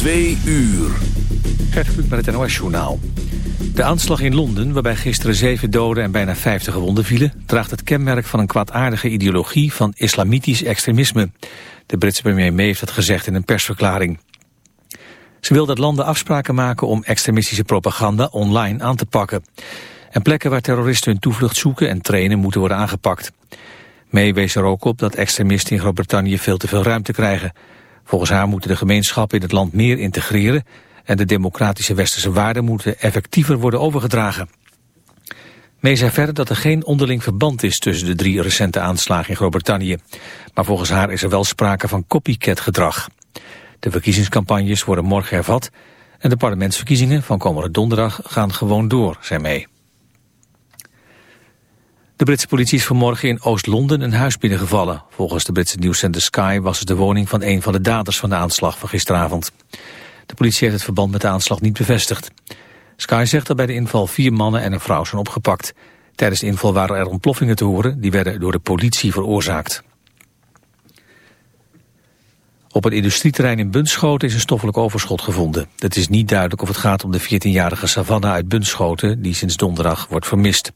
Twee uur. Gert met het NOS-journaal. De aanslag in Londen, waarbij gisteren zeven doden en bijna vijftig gewonden vielen... draagt het kenmerk van een kwaadaardige ideologie van islamitisch extremisme. De Britse premier May heeft dat gezegd in een persverklaring. Ze wil dat landen afspraken maken om extremistische propaganda online aan te pakken. En plekken waar terroristen hun toevlucht zoeken en trainen moeten worden aangepakt. May wees er ook op dat extremisten in Groot-Brittannië veel te veel ruimte krijgen... Volgens haar moeten de gemeenschappen in het land meer integreren en de democratische westerse waarden moeten effectiever worden overgedragen. May zei verder dat er geen onderling verband is tussen de drie recente aanslagen in Groot-Brittannië. Maar volgens haar is er wel sprake van copycat gedrag. De verkiezingscampagnes worden morgen hervat en de parlementsverkiezingen van komende donderdag gaan gewoon door, zei May. De Britse politie is vanmorgen in Oost-Londen een huis binnengevallen. Volgens de Britse nieuwszender Sky was het de woning van een van de daders van de aanslag van gisteravond. De politie heeft het verband met de aanslag niet bevestigd. Sky zegt dat bij de inval vier mannen en een vrouw zijn opgepakt. Tijdens de inval waren er ontploffingen te horen, die werden door de politie veroorzaakt. Op het industrieterrein in Bunschoten is een stoffelijk overschot gevonden. Het is niet duidelijk of het gaat om de 14-jarige Savannah uit Bunschoten... die sinds donderdag wordt vermist.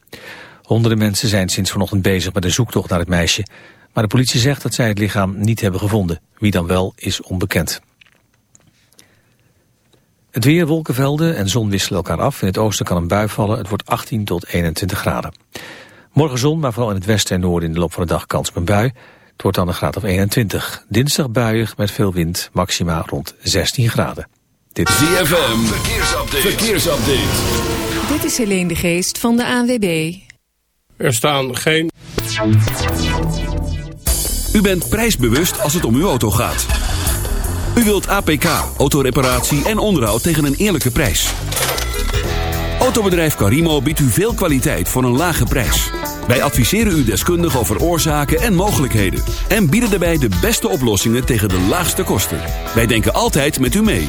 Honderden mensen zijn sinds vanochtend bezig met een zoektocht naar het meisje. Maar de politie zegt dat zij het lichaam niet hebben gevonden. Wie dan wel is onbekend. Het weer, wolkenvelden en zon wisselen elkaar af. In het oosten kan een bui vallen. Het wordt 18 tot 21 graden. Morgen zon, maar vooral in het westen en noorden in de loop van de dag kans op een bui. Het wordt dan een graad of 21. Dinsdag buiig met veel wind, maxima rond 16 graden. Dit is ZFM, verkeersupdate. verkeersupdate. Dit is Helene de Geest van de ANWB. Er staan geen... U bent prijsbewust als het om uw auto gaat. U wilt APK, autoreparatie en onderhoud tegen een eerlijke prijs. Autobedrijf Carimo biedt u veel kwaliteit voor een lage prijs. Wij adviseren u deskundig over oorzaken en mogelijkheden. En bieden daarbij de beste oplossingen tegen de laagste kosten. Wij denken altijd met u mee.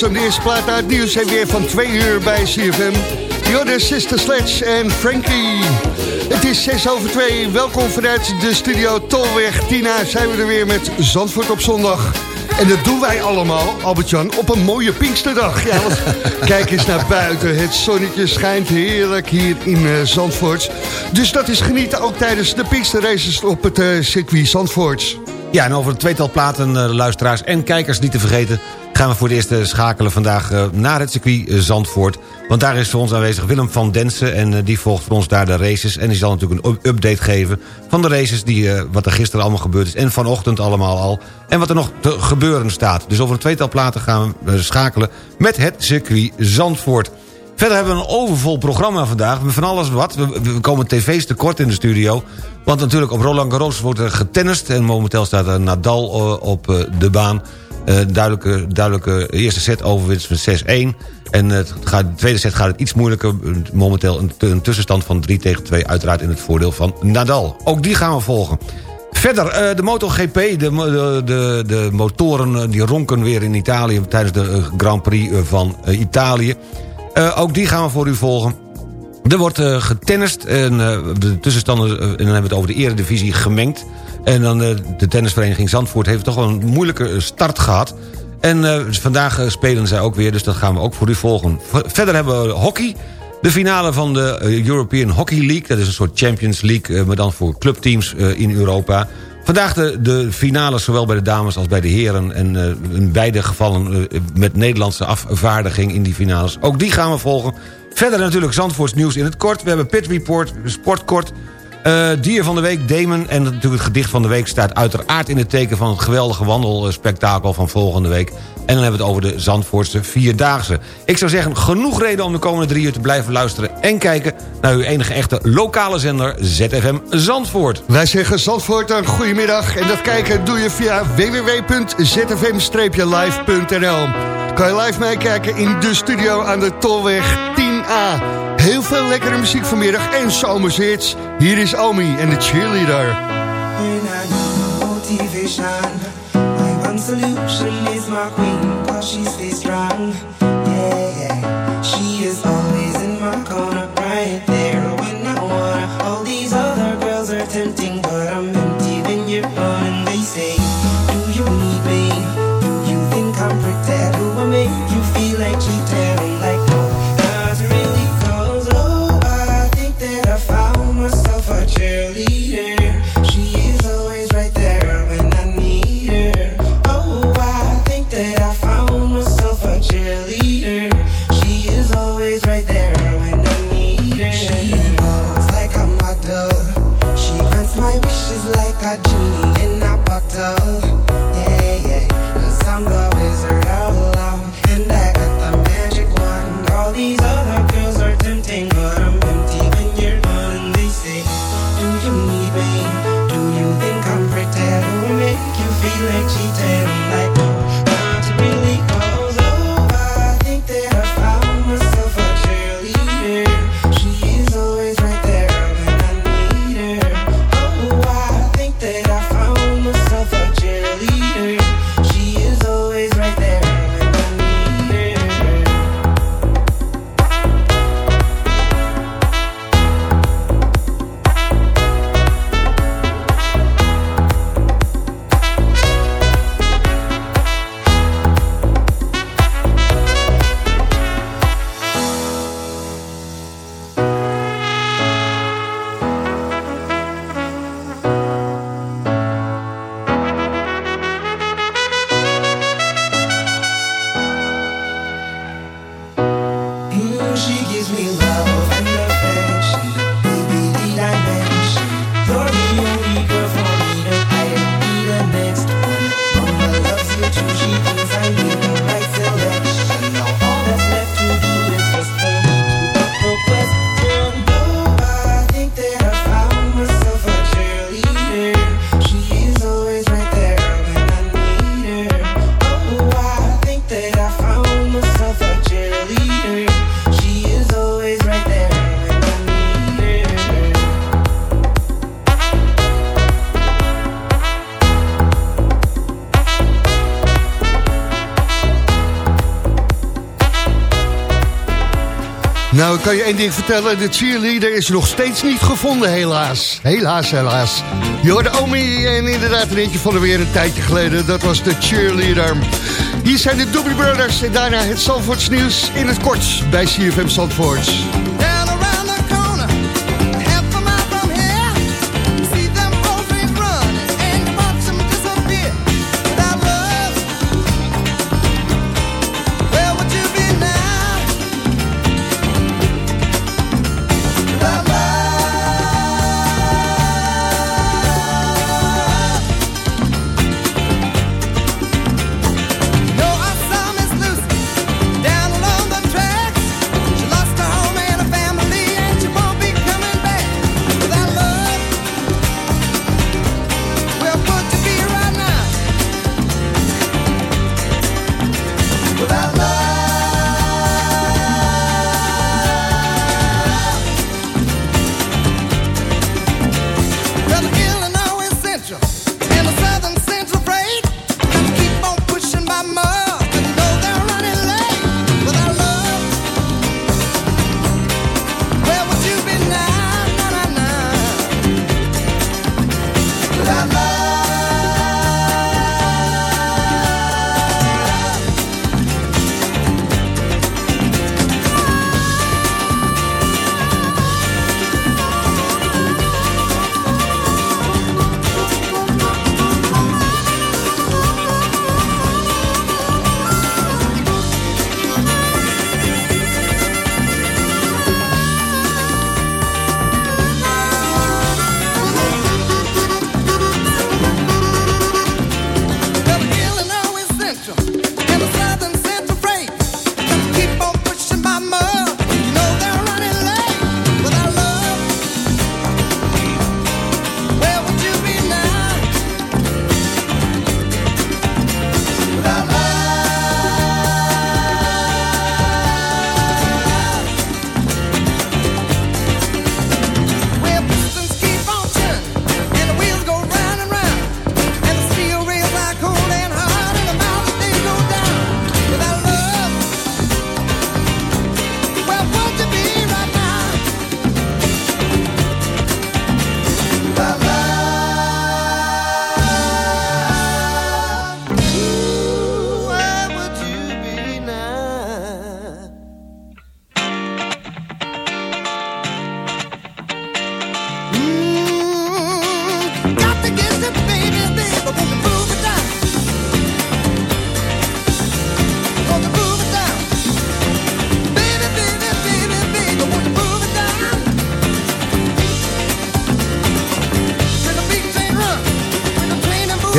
Was een eerste plaat uit nieuws en weer van twee uur bij CFM. Jorde, Sister Sledge en Frankie. Het is 6 over 2. Welkom vanuit de studio Tolweg. Tina, zijn we er weer met Zandvoort op zondag. En dat doen wij allemaal, Albert-Jan, op een mooie Pinksterdag. Ja, kijk eens naar buiten. Het zonnetje schijnt heerlijk hier in uh, Zandvoort. Dus dat is genieten ook tijdens de Pinksterraces op het uh, circuit Zandvoort. Ja, en over het tweetal platen, uh, luisteraars en kijkers niet te vergeten... gaan we voor het eerst schakelen vandaag naar het circuit Zandvoort. Want daar is voor ons aanwezig Willem van Densen... en die volgt voor ons daar de races. En die zal natuurlijk een update geven van de races... Die, wat er gisteren allemaal gebeurd is en vanochtend allemaal al. En wat er nog te gebeuren staat. Dus over een tweetal platen gaan we schakelen met het circuit Zandvoort. Verder hebben we een overvol programma vandaag. Van alles wat. We, komen tv's tekort in de studio. Want natuurlijk op Roland Garros wordt er getennist. En momenteel staat er Nadal op de baan. Duidelijke, duidelijke eerste set overwinst met 6-1. En het gaat, de tweede set gaat het iets moeilijker. Momenteel een, tussenstand van 3 tegen 2. Uiteraard in het voordeel van Nadal. Ook die gaan we volgen. Verder, de MotoGP, de, de, de, de motoren die ronken weer in Italië... tijdens de Grand Prix van Italië. Ook die gaan we voor u volgen. Er wordt getennist en de tussenstanden, en dan hebben we het over de eredivisie gemengd. En dan de tennisvereniging Zandvoort heeft toch wel een moeilijke start gehad. En vandaag spelen zij ook weer, dus dat gaan we ook voor u volgen. Verder hebben we hockey. De finale van de European Hockey League. Dat is een soort Champions League, maar dan voor clubteams in Europa. Vandaag de, de finales, zowel bij de dames als bij de heren... en in beide gevallen met Nederlandse afvaardiging in die finales. Ook die gaan we volgen. Verder natuurlijk Zandvoorts nieuws in het kort. We hebben Pit Report, Sportkort... Uh, dier van de week, Damon. En natuurlijk het gedicht van de week staat uiteraard in het teken... van het geweldige wandelspektakel van volgende week. En dan hebben we het over de Zandvoortse Vierdaagse. Ik zou zeggen, genoeg reden om de komende drie uur te blijven luisteren... en kijken naar uw enige echte lokale zender ZFM Zandvoort. Wij zeggen Zandvoort een goedemiddag. En dat kijken doe je via www.zfm-live.nl Kan je live meekijken in de studio aan de Tolweg 10A. Heel veel lekkere muziek vanmiddag en zomershits. Hier is Omi en de cheerleader. Ik kan je één ding vertellen. De cheerleader is nog steeds niet gevonden, helaas. Helaas, helaas. Je hoorde Omi en inderdaad een eentje van de weer een tijdje geleden. Dat was de cheerleader. Hier zijn de Doobie Brothers en daarna het Zandvoorts nieuws in het kort bij CFM Zandvoorts.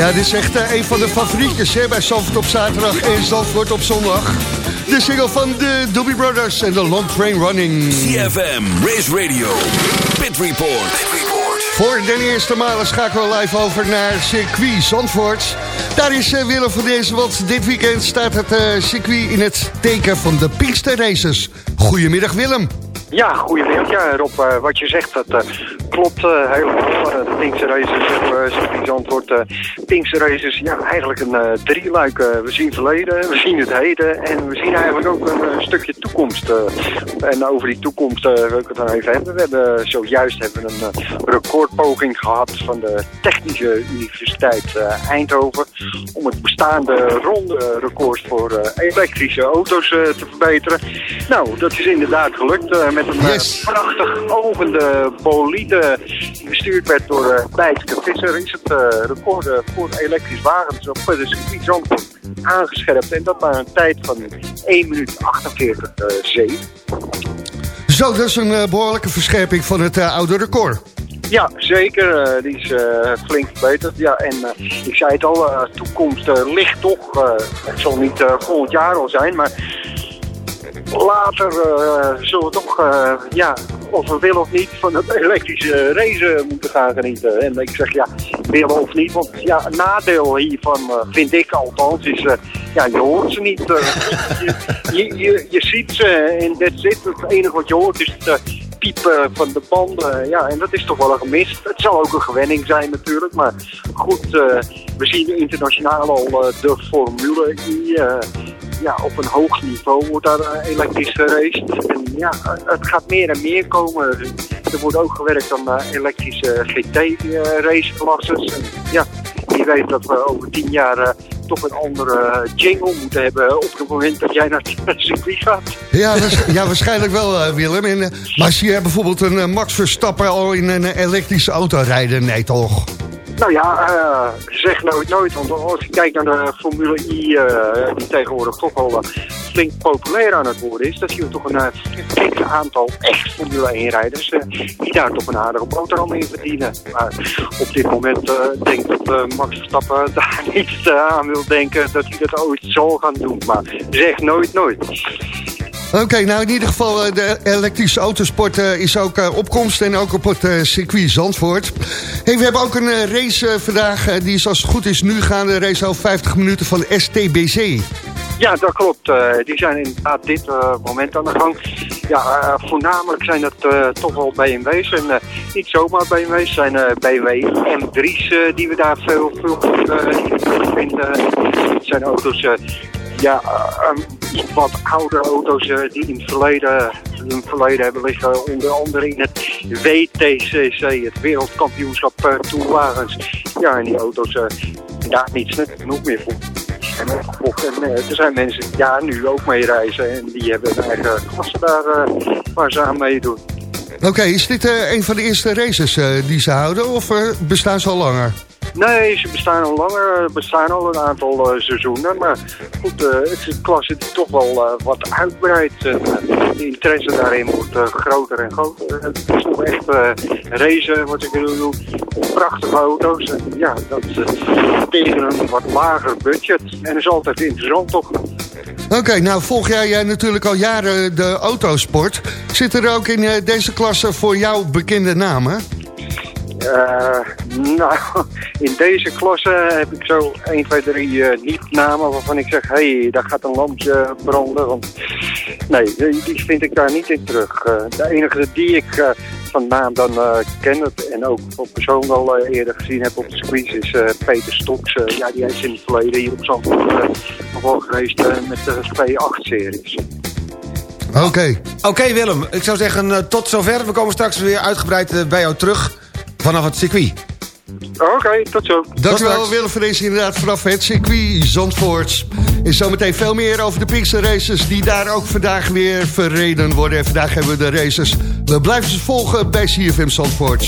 Ja, dit is echt uh, een van de favorietjes hè, bij Zandvoort op zaterdag en Zandvoort op zondag. De single van de Doobie Brothers en de Long Train Running. CFM, Race Radio, Pit Report. Voor de eerste malen schakelen we live over naar circuit Zandvoort. Daar is uh, Willem van deze, want dit weekend staat het uh, circuit in het teken van de Pinkster Races. Goedemiddag Willem. Ja, goedemiddag. Ja, Rob, uh, wat je zegt, dat uh, klopt uh, helemaal. de Pinkse Races, uh, antwoord. Uh, Pinkse Races, ja, eigenlijk een drieluik. we zien verleden, we zien het heden en we zien eigenlijk ook een stukje toekomst. en over die toekomst wil ik het dan even hebben. We hebben zojuist hebben een recordpoging gehad van de Technische Universiteit Eindhoven om het bestaande ronde record voor elektrische auto's te verbeteren. Nou, dat is inderdaad gelukt met een yes. prachtig ovende bolide die bestuurd werd door uh, Bijtke Visser is het uh, record voor elektrisch wagens op de circuit Zandvoort aangescherpt. En dat na een tijd van 1 minuut 48 7. Zo, dat is een behoorlijke verscherping van het oude record. Ja, zeker. Uh, die is uh, flink verbeterd. Ja, en uh, ik zei het al, toekomst ligt toch. het zal niet volgend jaar al zijn, maar later zullen we toch, ja, of we willen of niet, van het elektrische race moeten gaan genieten. En ik zeg ja, willen of niet, want ja, nadeel hiervan vind ik althans is, ja, je hoort ze niet. je, je, je, je, ziet ze en dat zit. Het enige wat je hoort is het piepen van de banden. Ja, en dat is toch wel een gemist. Het zal ook een gewenning zijn natuurlijk. Maar goed, we zien internationaal al de Formule. Ja, op een hoog niveau wordt daar eh, elektrisch geraced. En ja, eh, het gaat meer en meer komen. Er wordt ook gewerkt aan eh, elektrische GT-raceklasses. En ja, wie weet dat we over tien jaar eh, toch een andere jingle moeten hebben op het moment dat jij naar het circuit gaat. Ja, ja waarschijnlijk wel, eh, Willem. En, eh, maar zie je bijvoorbeeld een eh, Max Verstappen al in een eh, elektrische auto rijden? Nee, toch? Nou ja, eh, zeg nooit nooit. Want als je kijkt naar de Formule I, eh, die tegenwoordig toch wel eh, flink populair aan het worden is, dan zien we toch een flink aantal echt Formule 1 rijders eh, die daar toch een aardige boterham in verdienen. Maar op dit moment denk ik dat Max Verstappen daar niet aan wil denken dat hij dat ooit zal gaan doen. Maar zeg nooit nooit. Oké, nou in ieder geval eh, de elektrische autosport eh, is ook eh, opkomst en ook op het circuit Zandvoort. Hey, we hebben ook een race vandaag, die is als het goed is nu gaande, race al 50 minuten van STBC. Ja, dat klopt. Die zijn inderdaad dit moment aan de gang. Ja, voornamelijk zijn het toch wel BMW's. En niet zomaar BMW's, zijn BMW M3's eh, die we daar veel, veel vinden. Het zijn auto's, ja, eh, iets wat oudere auto's eh, die in het verleden, in het verleden hebben liggen. Onder andere in het WTCC, het Wereldkampioenschap uh, Tourwagens. Ja, en die auto's, uh, daar niet snel genoeg meer voor. En, er zijn mensen die nu ook mee reizen en die hebben een eigen klasse daar waar ze aan meedoen. Oké, is dit een van de eerste races die ze houden of bestaan ze al langer? Nee, ze bestaan al langer, bestaan al een aantal uh, seizoenen. Maar goed, uh, het is een klasse die toch wel uh, wat uitbreidt. de interesse daarin wordt groter en groter. Het is toch echt racen, wat ik wil doen. Prachtige auto's. En ja, dat tegen een wat lager budget. En is altijd interessant toch? Oké, nou volg jij, jij natuurlijk al jaren de autosport. Zit er ook in deze klasse voor jou bekende namen? Uh, nou, in deze klasse heb ik zo 1, 2, 3 uh, niet-namen waarvan ik zeg... hé, hey, daar gaat een lampje branden. Want nee, die vind ik daar niet in terug. Uh, de enige die ik uh, van naam dan uh, ken het en ook op persoon wel uh, eerder gezien heb op de squeeze is uh, Peter Stoks. ja, die heeft in het verleden hier op Zandvoort nog wel geweest met de 2-8-series. Oké. Okay. Oké okay, Willem, ik zou zeggen tot zover. We komen straks weer uitgebreid bij jou terug vanaf het circuit. Oké, okay, tot zo. Dankjewel Willem voor deze inderdaad vanaf het circuit Zandvoort. En zometeen veel meer over de Pinkster Races die daar ook vandaag weer verreden worden. En vandaag hebben we de races. We blijven ze volgen bij CFM Zandvoort.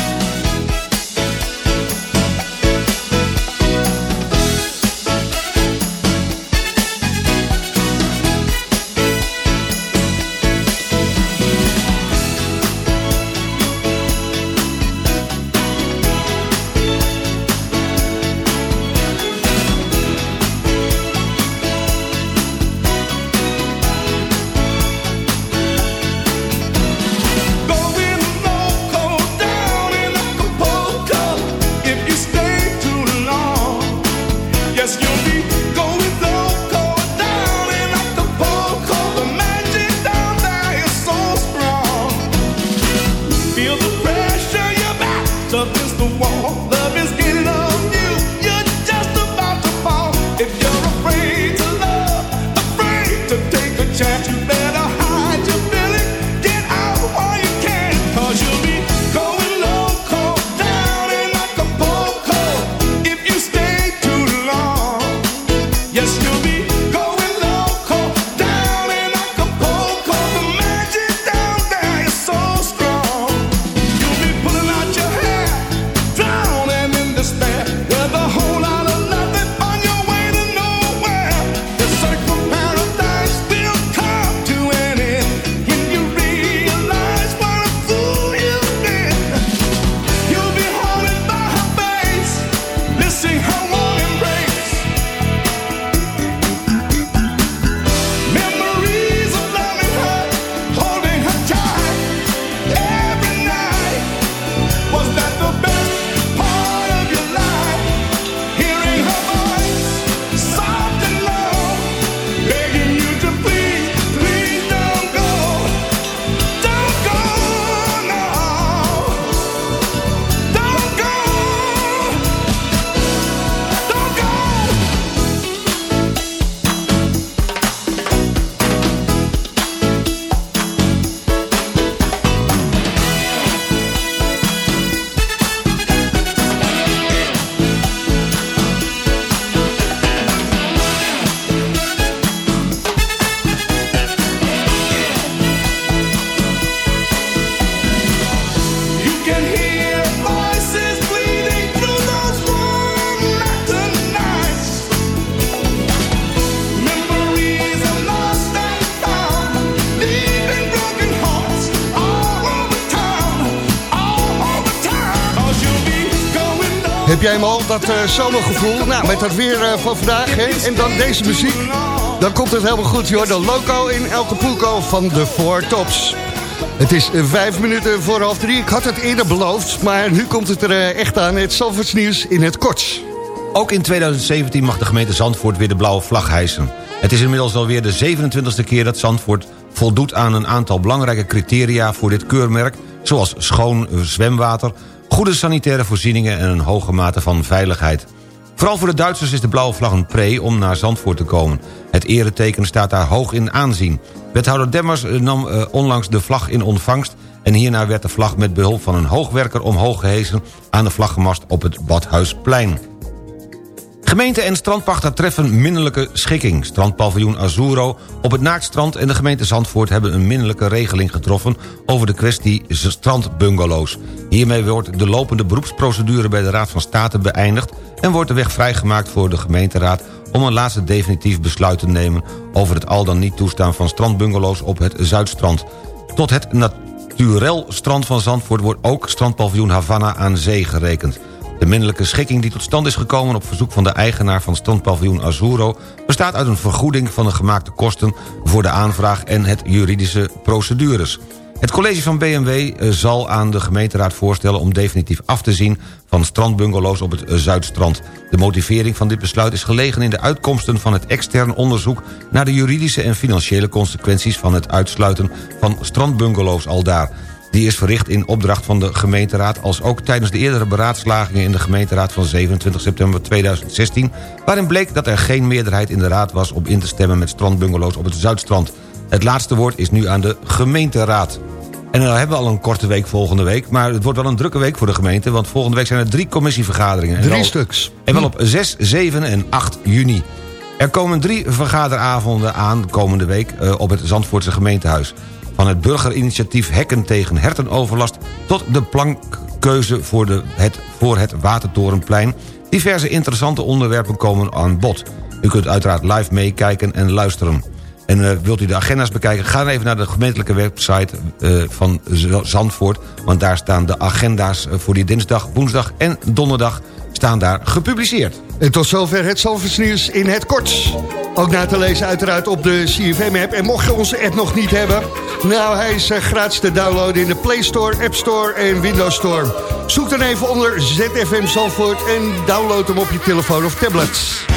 Dat eh, zomergevoel? Nou, met dat weer eh, van vandaag hè? en dan deze muziek... dan komt het helemaal goed, joh. De loco in Acapulco van de Four Tops. Het is eh, vijf minuten voor half drie. Ik had het eerder beloofd, maar nu komt het er echt aan. Het Zandvoorts nieuws in het kort. Ook in 2017 mag de gemeente Zandvoort weer de blauwe vlag hijsen. Het is inmiddels alweer de 27e keer dat Zandvoort voldoet aan een aantal belangrijke criteria voor dit keurmerk... zoals schoon zwemwater, goede sanitaire voorzieningen en een hoge mate van veiligheid. Vooral voor de Duitsers is de blauwe vlag een pre om naar Zandvoort te komen. Het ereteken staat daar hoog in aanzien. Wethouder Demmers eh, nam eh, onlangs de vlag in ontvangst... en hierna werd de vlag met behulp van een hoogwerker omhoog gehesen... aan de vlaggenmast op het Badhuisplein. Gemeente en strandpachter treffen minderlijke schikking. Strandpaviljoen Azuro op het Naaktstrand en de gemeente Zandvoort... hebben een minderlijke regeling getroffen over de kwestie strandbungalows. Hiermee wordt de lopende beroepsprocedure bij de Raad van State beëindigd... en wordt de weg vrijgemaakt voor de gemeenteraad... om een laatste definitief besluit te nemen... over het al dan niet toestaan van strandbungalows op het Zuidstrand. Tot het naturel strand van Zandvoort wordt ook strandpaviljoen Havana aan zee gerekend. De minderlijke schikking die tot stand is gekomen op verzoek van de eigenaar van strandpaviljoen Azuro... bestaat uit een vergoeding van de gemaakte kosten voor de aanvraag en het juridische procedures. Het college van BMW eh, zal aan de gemeenteraad voorstellen om definitief af te zien van strandbungalows op het Zuidstrand. De motivering van dit besluit is gelegen in de uitkomsten van het extern onderzoek naar de juridische en financiële consequenties van het uitsluiten van strandbungalows aldaar. Die is verricht in opdracht van de gemeenteraad... als ook tijdens de eerdere beraadslagingen in de gemeenteraad van 27 september 2016... waarin bleek dat er geen meerderheid in de raad was om in te stemmen met strandbungalows op het Zuidstrand. Het laatste woord is nu aan de gemeenteraad. En dan hebben we al een korte week volgende week... maar het wordt wel een drukke week voor de gemeente... want volgende week zijn er drie commissievergaderingen. En Drie wel- stuks. En wel op 6, 7 en 8 juni. Er komen drie vergaderavonden aan komende week eh, op het Zandvoortse gemeentehuis. Van het burgerinitiatief Hekken tegen hertenoverlast... tot de plankkeuze voor, de, het, voor het Watertorenplein. Diverse interessante onderwerpen komen aan bod. U kunt uiteraard live meekijken en luisteren. En eh, wilt u de agenda's bekijken, ga dan even naar de gemeentelijke website eh, van Zandvoort. Want daar staan de agenda's eh, voor die dinsdag, woensdag en donderdag staan daar gepubliceerd. En tot zover het Zalvers nieuws in het kort. Ook na te lezen uiteraard op de CFM-app. En mocht je onze app nog niet hebben... nou, hij is eh, gratis te downloaden in de Play Store, App Store en Windows Store. Zoek dan even onder ZFM Zalvoort en download hem op je telefoon of tablet.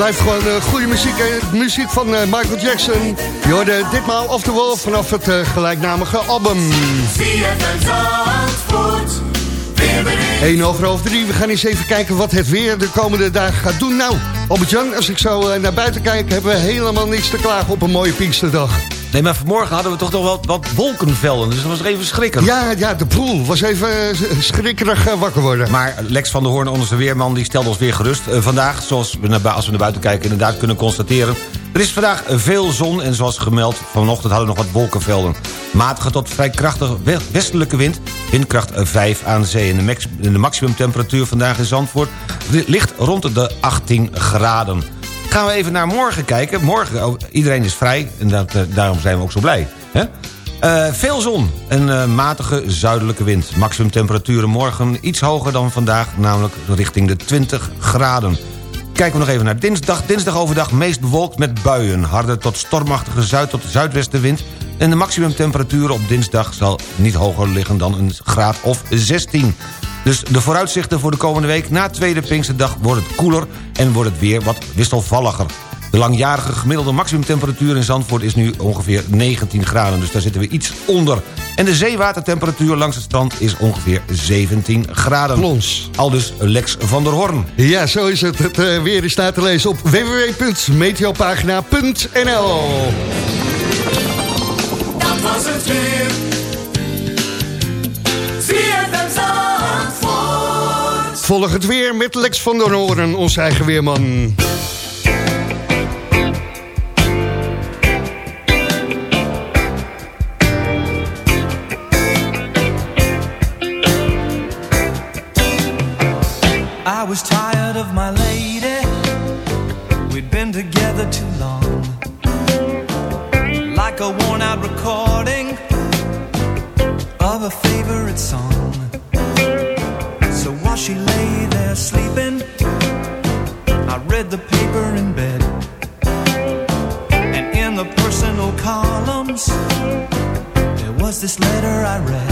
Blijft gewoon eh, goede muziek. eh, muziek van eh, Michael Jackson. Je hoorde ditmaal Off the Wall vanaf het gelijknamige album. 1 over half 3. We gaan eens even kijken wat het weer de komende dagen gaat doen. Nou, Albert-Jan, als ik zo naar buiten kijk... hebben we helemaal niks te klagen op een mooie Pinksterdag. Nee, maar vanmorgen hadden we toch nog wat, wat wolkenvelden. Dus dat was even schrikken. Ja, ja, de poel was even eh, schrikkerig eh, wakker worden. Maar Lex van der Hoorn, onze weerman, die stelde ons weer gerust. Eh, vandaag, zoals we naar, als we naar buiten kijken, inderdaad kunnen constateren... er is vandaag veel zon en zoals gemeld, vanochtend hadden we nog wat wolkenvelden. Matige tot vrij krachtige we- westelijke wind, windkracht eh, 5 aan zee. En de, max, de maximumtemperatuur vandaag in Zandvoort li- ligt rond de 18 graden. Gaan we even naar morgen kijken. Morgen, oh, iedereen is vrij en dat, eh, daarom zijn we ook zo blij. Hè? Eh, veel zon en eh, matige zuidelijke wind. Maximum temperaturen morgen iets hoger dan vandaag, namelijk richting de 20 graden. Kijken we nog even naar dinsdag. Dinsdag overdag meest bewolkt met buien. Harde tot stormachtige zuid- tot zuidwestenwind. En de maximumtemperatuur op dinsdag zal niet hoger liggen dan een graad of 16. Dus de vooruitzichten voor de komende week na tweede Pinksterdag wordt het koeler en wordt het weer wat wisselvalliger. De langjarige gemiddelde maximumtemperatuur in Zandvoort is nu ongeveer 19 graden. Dus daar zitten we iets onder. En de zeewatertemperatuur langs het strand is ongeveer 17 graden. Plons. Aldus Lex van der Horn. Ja, zo is het. Het eh, weer is na te lezen op www.meteopagina.nl Dat was het weer. Volg het weer met Lex van der Hoorn, onze eigen weerman. I was tired of my lady. We'd been together too long. Like a worn out recording of a favorite song. This letter I read.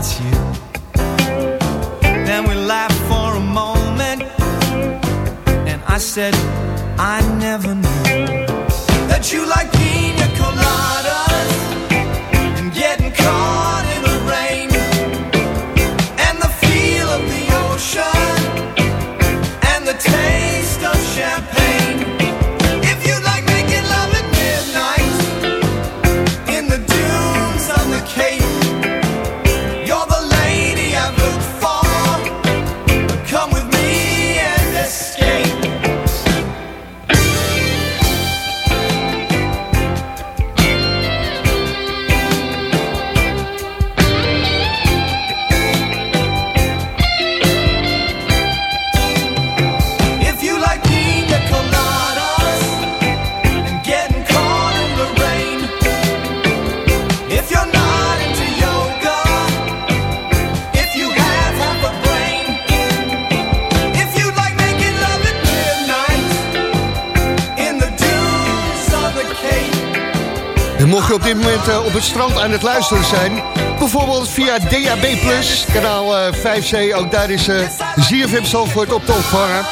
Said, Oh, strand aan het luisteren zijn... bijvoorbeeld via DAB+, kanaal eh, 5C, ook daar is eh ZFM Zandvoort op te ontvangen.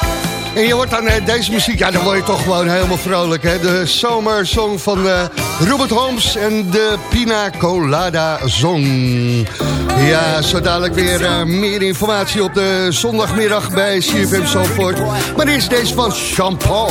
En je hoort dan eh, deze muziek, ja, dan word je toch gewoon helemaal vrolijk. Hè? De zomersong van eh, Robert Holmes en de Pina Colada Song. Ja, zo dadelijk weer eh, meer informatie op de zondagmiddag bij CFM Zandvoort. Maar eerst deze van Jean-Paul.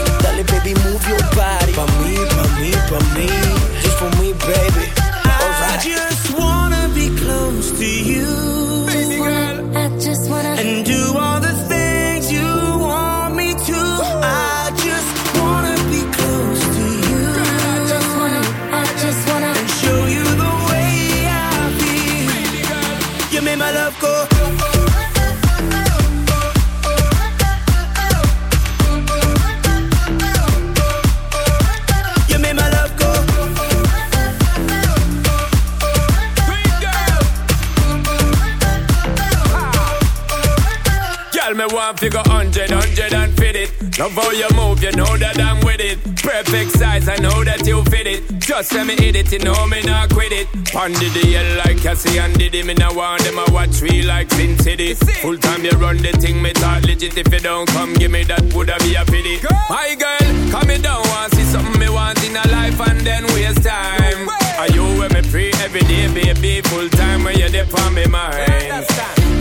Love how you move, you know that I'm with it. Perfect size, I know that you fit it. Just let me hit it, you know me not quit it. Pondy the hell like Cassie and Diddy. Me now want them, I watch we like Sin City. Full time you run the thing, me talk legit. If you don't come, give me that, woulda be a pity. Girl. My girl, come me down, want see something me want in a life and then waste time. Are you with me free every day, baby? Full time when you're there for me mind.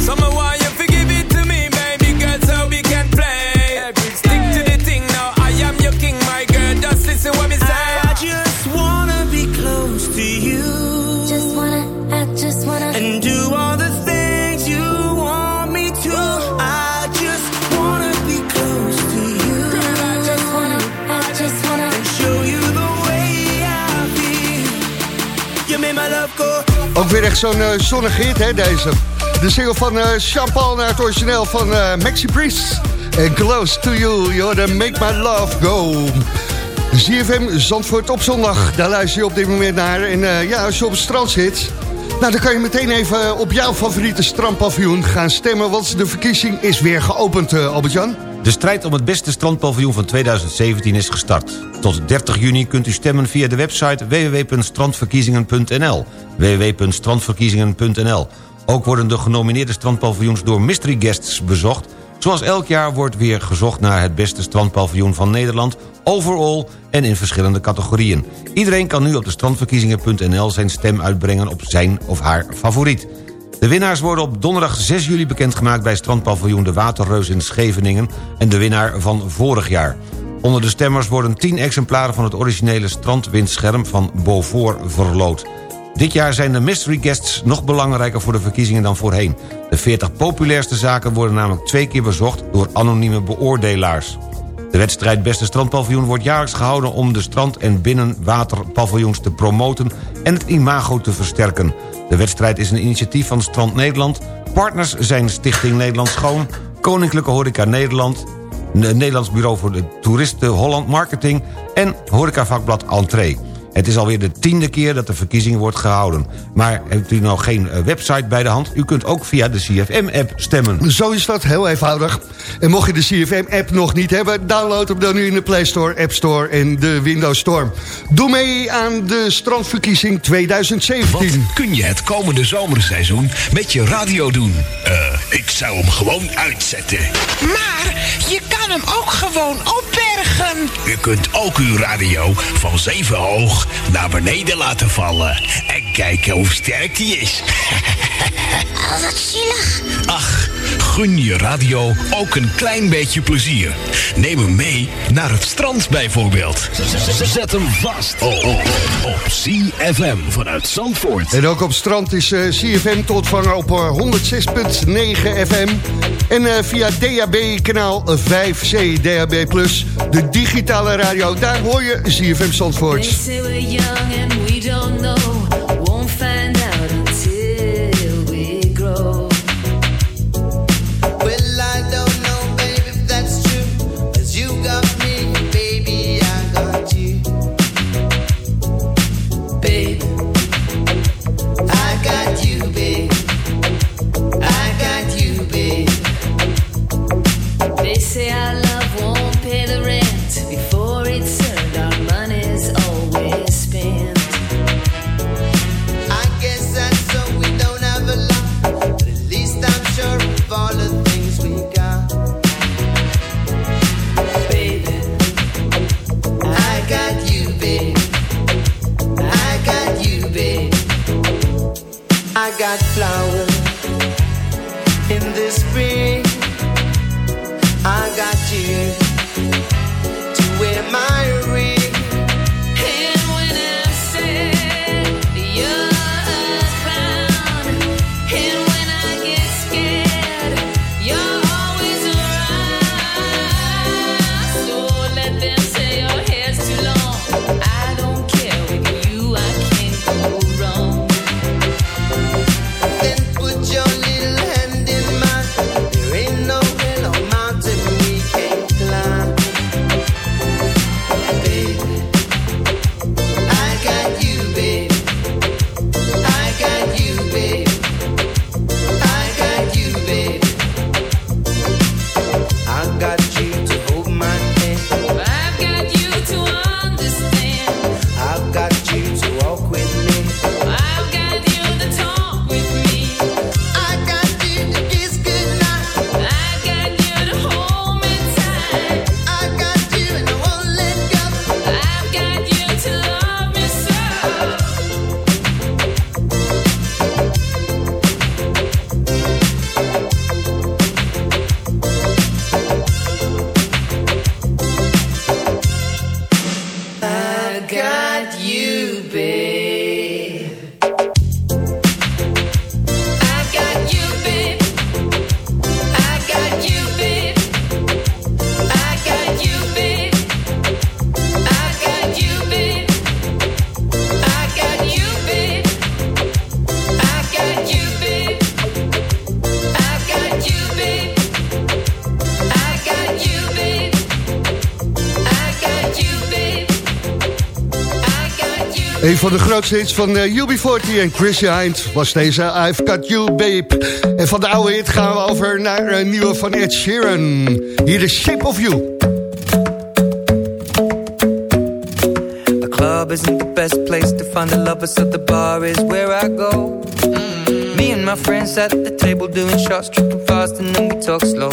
So me want weer echt zo'n eh, zonnig hit, hè, deze. De single van eh Jean-Paul naar het origineel van eh, Maxi Priest. En Close to You, you're the Make My Love Go. ZFM Zandvoort op zondag, daar luister je op dit moment naar. En eh, ja, als je op het strand zit... Nou, dan kan je meteen even op jouw favoriete strandpaviljoen gaan stemmen... want de verkiezing is weer geopend, eh, Albert-Jan. De strijd om het beste strandpaviljoen van 2017 is gestart. Tot 30 juni kunt u stemmen via de website www.strandverkiezingen.nl www.strandverkiezingen.nl Ook worden de genomineerde strandpaviljoens door mystery guests bezocht... Zoals elk jaar wordt weer gezocht naar het beste strandpaviljoen van Nederland... overall en in verschillende categorieën. Iedereen kan nu op de strandverkiezingen.nl zijn stem uitbrengen op zijn of haar favoriet. De winnaars worden op donderdag 6 juli bekendgemaakt... bij strandpaviljoen De Waterreus in Scheveningen... en de winnaar van vorig jaar. Onder de stemmers worden 10 exemplaren van het originele strandwindscherm van Beaufort verloot. Dit jaar zijn de mystery guests nog belangrijker voor de verkiezingen dan voorheen. De 40 populairste zaken worden namelijk twee keer bezocht door anonieme beoordelaars. De wedstrijd Beste Strandpaviljoen wordt jaarlijks gehouden om de strand- en binnenwaterpaviljoens te promoten en het imago te versterken. De wedstrijd is een initiatief van Strand Nederland, partners zijn Stichting Nederland Schoon, Koninklijke Horeca Nederland, Nederlands Bureau voor de Toeristen Holland Marketing... en horecavakblad Entree. Het is alweer de tiende keer dat de verkiezing wordt gehouden. Maar heeft u nou geen eh, website bij de hand? U kunt ook via de CFM-app stemmen. Zo is dat, heel eenvoudig. En mocht je de CFM-app nog niet hebben... download hem dan nu in de Play Store, App Store en de Windows Store. Doe mee aan de strandverkiezing 2017. Wat kun je het komende zomerseizoen met je radio doen? Eh, ik zou hem gewoon uitzetten. Maar je kan hem ook gewoon opbergen. U kunt ook uw radio van zeven hoog naar beneden laten vallen. En kijken hoe sterk die is. Oh, wat zielig. Ach, gun je radio ook een klein beetje plezier. Neem hem mee naar het strand bijvoorbeeld. Zet hem vast oh, oh, op CFM vanuit Zandvoort. En ook op strand is eh, CFM te ontvangen op eh, 106.9 FM. En eh, via DAB kanaal 5C DAB+, de digitale radio. Daar hoor je CFM Zandvoort. They say we're young and we don't know. Van de grootste hits van uh, UB40 en Chrissy Hind was deze I've Got You Babe. En van de oude hit gaan we over naar een nieuwe van Ed Sheeran. Hier is Shape of You. The club isn't the best place to find the lovers, so the bar is where I go. Me and my friends at the table doing shots, tripping fast, and then we talk slow.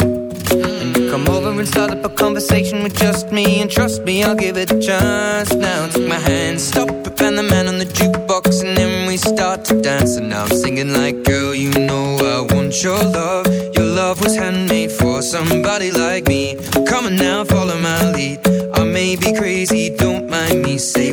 Come over and start up a conversation with just me, and trust me, I'll give it a chance. Now take my hand, stop start. And now I'm singing like, girl, you know I want your love. Your love was handmade for somebody like me. Come on now, follow my lead. I may be crazy, don't mind me. Say,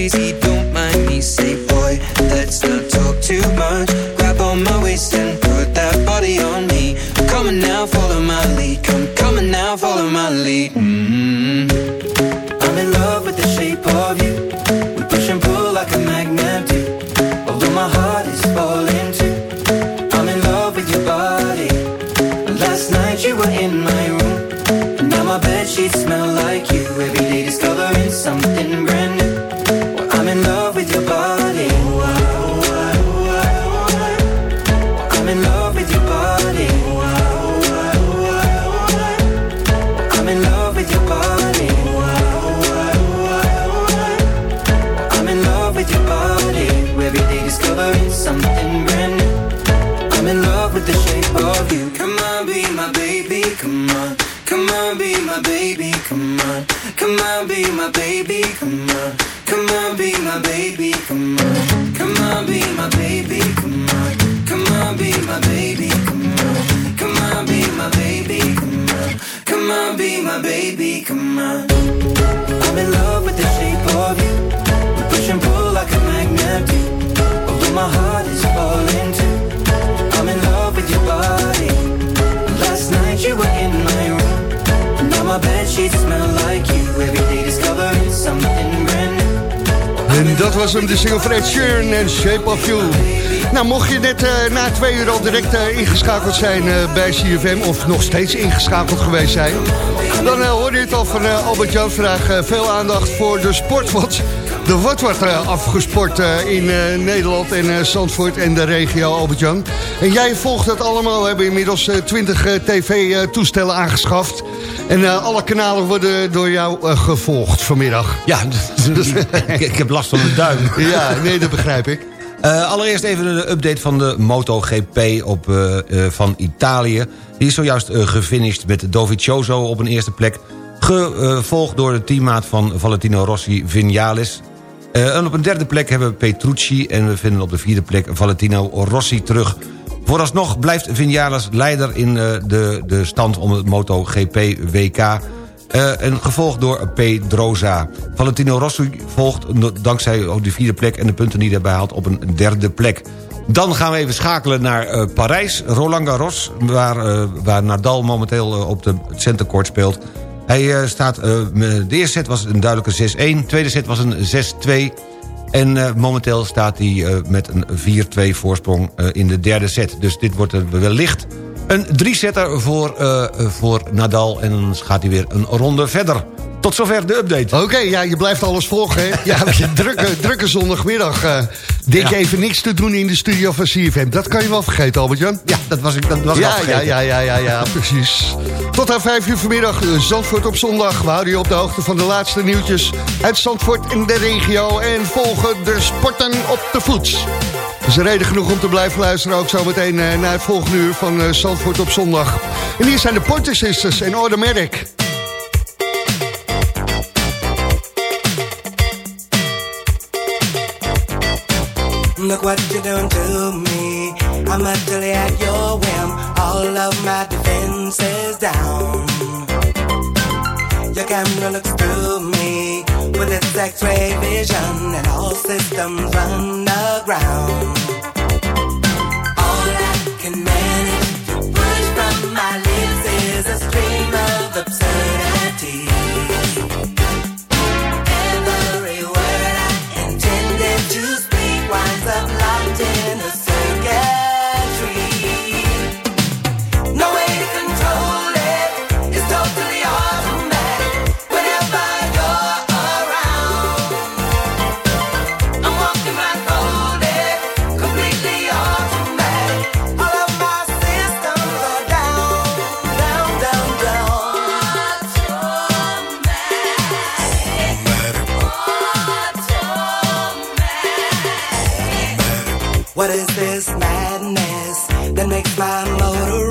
Ed Sheeran en Shape of You. Nou, mocht je net eh, na twee uur al direct eh, ingeschakeld zijn eh, bij CFM... of nog steeds ingeschakeld geweest zijn... dan hoorde je het al van Albert-Jan vraag veel aandacht voor de sport. Want er wordt wat afgesport in Nederland en Zandvoort en de regio, Albert-Jan. En jij volgt het allemaal, we hebben inmiddels 20 tv-toestellen aangeschaft... En alle kanalen worden door jou gevolgd vanmiddag. Ja, ik heb last van de duim. Ja, nee, dat begrijp ik. Uh, allereerst even een update van de MotoGP op, uh, uh, van Italië. Die is zojuist gefinished met Dovizioso op een eerste plek. Gevolgd door de teammaat van Valentino Rossi, Vinales. en op een derde plek hebben we Petrucci... en we vinden op de vierde plek Valentino Rossi terug. Vooralsnog blijft Vinales leider in de, de stand om het MotoGP WK... Uh, en gevolgd door Pedroza. Valentino Rossi volgt dankzij ook de vierde plek... en de punten die hij daarbij haalt op een derde plek. Dan gaan we even schakelen naar uh, Parijs. Roland Garros, waar, uh, waar Nadal momenteel op de centercourt speelt. Hij staat... de eerste set was een duidelijke 6-1. De tweede set was een 6-2. En momenteel staat hij met een 4-2 voorsprong in de derde set. Dus dit wordt wellicht een drie-setter voor, uh, voor Nadal. En dan gaat hij weer een ronde verder. Tot zover de update. Oké, okay, ja, je blijft alles volgen, hè? Ja, je drukke, drukke zondagmiddag. Uh, denk ja. even niks te doen in de studio van CFM. Dat kan je wel vergeten, Albert-Jan. Ja, dat was ik, dat was ja, ik ja, ja, ja, ja, ja, precies. Tot aan vijf uur vanmiddag, Zandvoort op zondag. We houden je op de hoogte van de laatste nieuwtjes uit Zandvoort en de regio. En volgen de sporten op de voet. Is reden genoeg om te blijven luisteren. Ook zometeen uh, naar het volgende uur van uh, Zandvoort op zondag. En hier zijn de Pointer Sisters en Automatic. Me. At your whim. All of my defenses down. Your camera looks through me with its X-ray vision, and all systems run aground. All I can manage to push from my lips is a stream of absurdity. What is this madness that makes my motor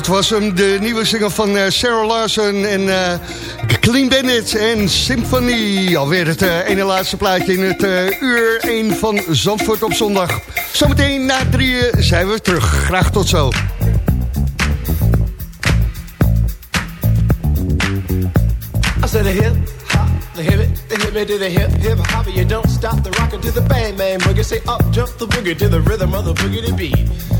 Dat was hem, de nieuwe single van eh, Sarah Larson en eh, Clean Bandit en Symphony. Alweer het eh, ene laatste plaatje in het uur 1 van Zandvoort op zondag. Zometeen na drieën zijn we terug. Graag tot zo. The the the the the the the the.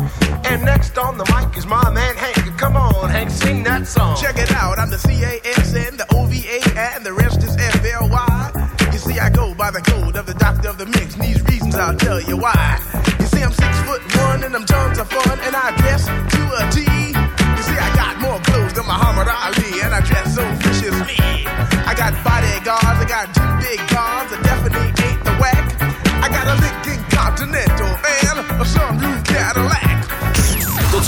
Next on the mic is my man Hank. Come on, Hank, sing that song. Check it out, I'm the C-A-S-N, the O-V-A, and the rest is F-L-Y. You see, I go by the code of the doctor of the mix, and these reasons I'll tell you why. You see, I'm six foot one, and I'm tons of fun, and I dress